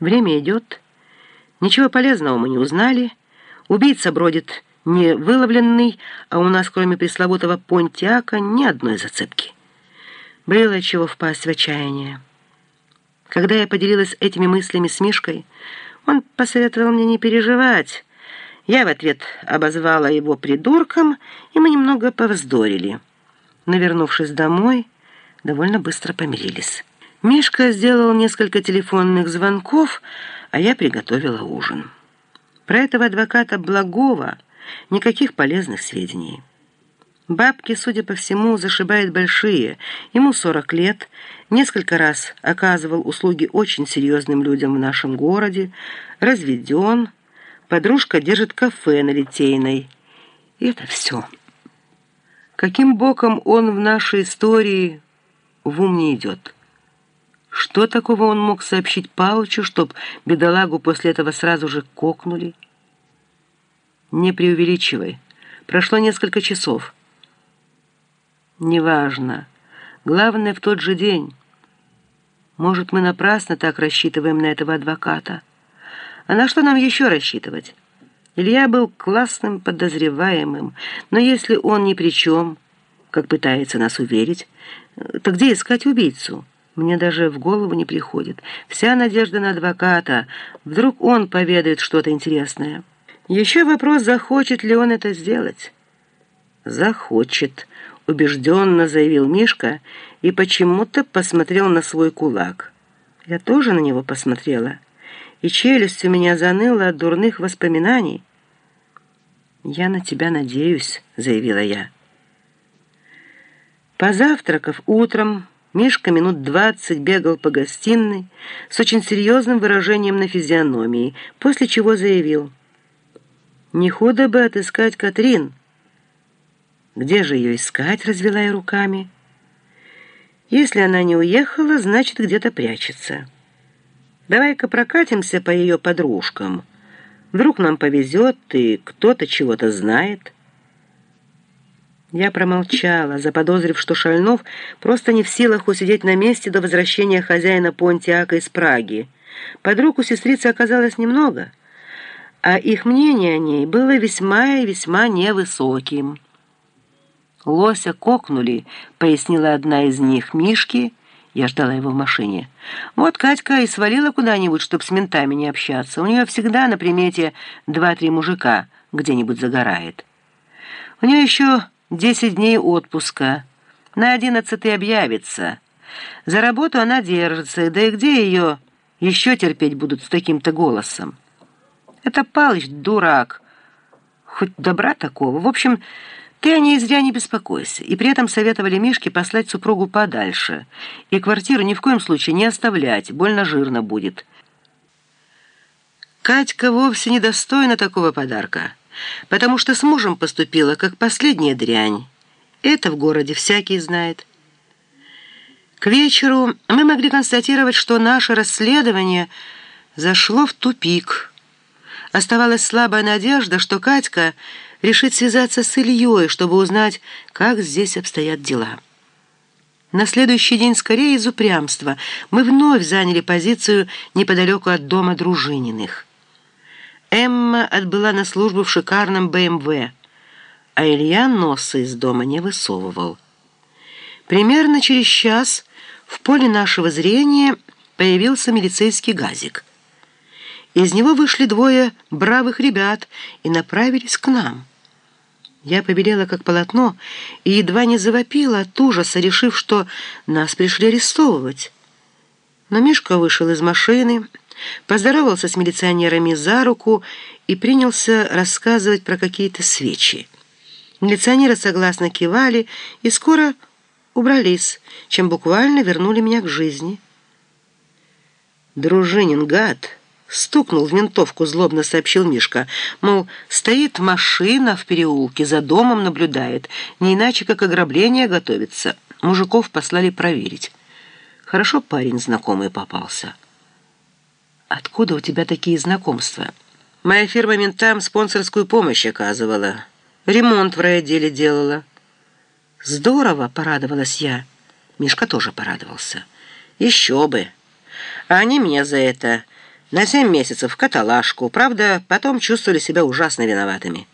Время идет. Ничего полезного мы не узнали. Убийца бродит не выловленный, а у нас, кроме пресловутого понтиака, ни одной зацепки. Было чего впасть в отчаяние. Когда я поделилась этими мыслями с Мишкой, он посоветовал мне не переживать. Я в ответ обозвала его придурком, и мы немного повздорили. Навернувшись домой, довольно быстро помирились. Мишка сделал несколько телефонных звонков, а я приготовила ужин. Про этого адвоката Благова никаких полезных сведений. Бабки, судя по всему, зашибает большие. Ему 40 лет, несколько раз оказывал услуги очень серьезным людям в нашем городе, разведен, подружка держит кафе на Литейной. И это все. Каким боком он в нашей истории в ум не идет? Что такого он мог сообщить Палычу, чтоб бедолагу после этого сразу же кокнули? Не преувеличивай. Прошло несколько часов. Неважно. Главное, в тот же день. Может, мы напрасно так рассчитываем на этого адвоката? А на что нам еще рассчитывать? Илья был классным подозреваемым, но если он ни при чем, как пытается нас уверить, то где искать убийцу? Мне даже в голову не приходит. Вся надежда на адвоката. Вдруг он поведает что-то интересное. Еще вопрос, захочет ли он это сделать. «Захочет», убежденно заявил Мишка и почему-то посмотрел на свой кулак. Я тоже на него посмотрела, и челюсть у меня заныла от дурных воспоминаний. «Я на тебя надеюсь», — заявила я. Позавтракав утром, Мишка минут двадцать бегал по гостиной с очень серьезным выражением на физиономии, после чего заявил. «Не худо бы отыскать Катрин». Где же ее искать, развела я руками. Если она не уехала, значит, где-то прячется. Давай-ка прокатимся по ее подружкам. Вдруг нам повезет, и кто-то чего-то знает. Я промолчала, заподозрив, что Шальнов просто не в силах усидеть на месте до возвращения хозяина Понтиака из Праги. Подруг у сестрицы оказалось немного, а их мнение о ней было весьма и весьма невысоким. «Лося кокнули», — пояснила одна из них Мишки. Я ждала его в машине. «Вот Катька и свалила куда-нибудь, чтоб с ментами не общаться. У нее всегда на примете два-три мужика где-нибудь загорает. У нее еще десять дней отпуска. На одиннадцатый объявится. За работу она держится, да и где ее еще терпеть будут с таким-то голосом? Это Палыч дурак, хоть добра такого. В общем, ты о ней зря не беспокойся. И при этом советовали Мишке послать супругу подальше. И квартиру ни в коем случае не оставлять, больно жирно будет. Катька вовсе не достойна такого подарка, потому что с мужем поступила, как последняя дрянь. Это в городе всякий знает. К вечеру мы могли констатировать, что наше расследование зашло в тупик. Оставалась слабая надежда, что Катька решит связаться с Ильей, чтобы узнать, как здесь обстоят дела. На следующий день, скорее из упрямства, мы вновь заняли позицию неподалеку от дома Дружининых. Эмма отбыла на службу в шикарном БМВ, а Илья носа из дома не высовывал. Примерно через час в поле нашего зрения появился милицейский газик. Из него вышли двое бравых ребят и направились к нам. Я побелела, как полотно, и едва не завопила от ужаса, решив, что нас пришли арестовывать. Но Мишка вышел из машины, поздоровался с милиционерами за руку и принялся рассказывать про какие-то свечи. Милиционеры согласно кивали и скоро убрались, чем буквально вернули меня к жизни. «Дружинин, гад!» Стукнул в ментовку, злобно сообщил Мишка. Мол, стоит машина в переулке, за домом наблюдает. Не иначе, как ограбление готовится. Мужиков послали проверить. Хорошо парень знакомый попался. Откуда у тебя такие знакомства? Моя фирма ментам спонсорскую помощь оказывала. Ремонт в райотделе делала. Здорово, порадовалась я. Мишка тоже порадовался. Еще бы. А они меня за это На семь месяцев в каталажку. Правда, потом чувствовали себя ужасно виноватыми.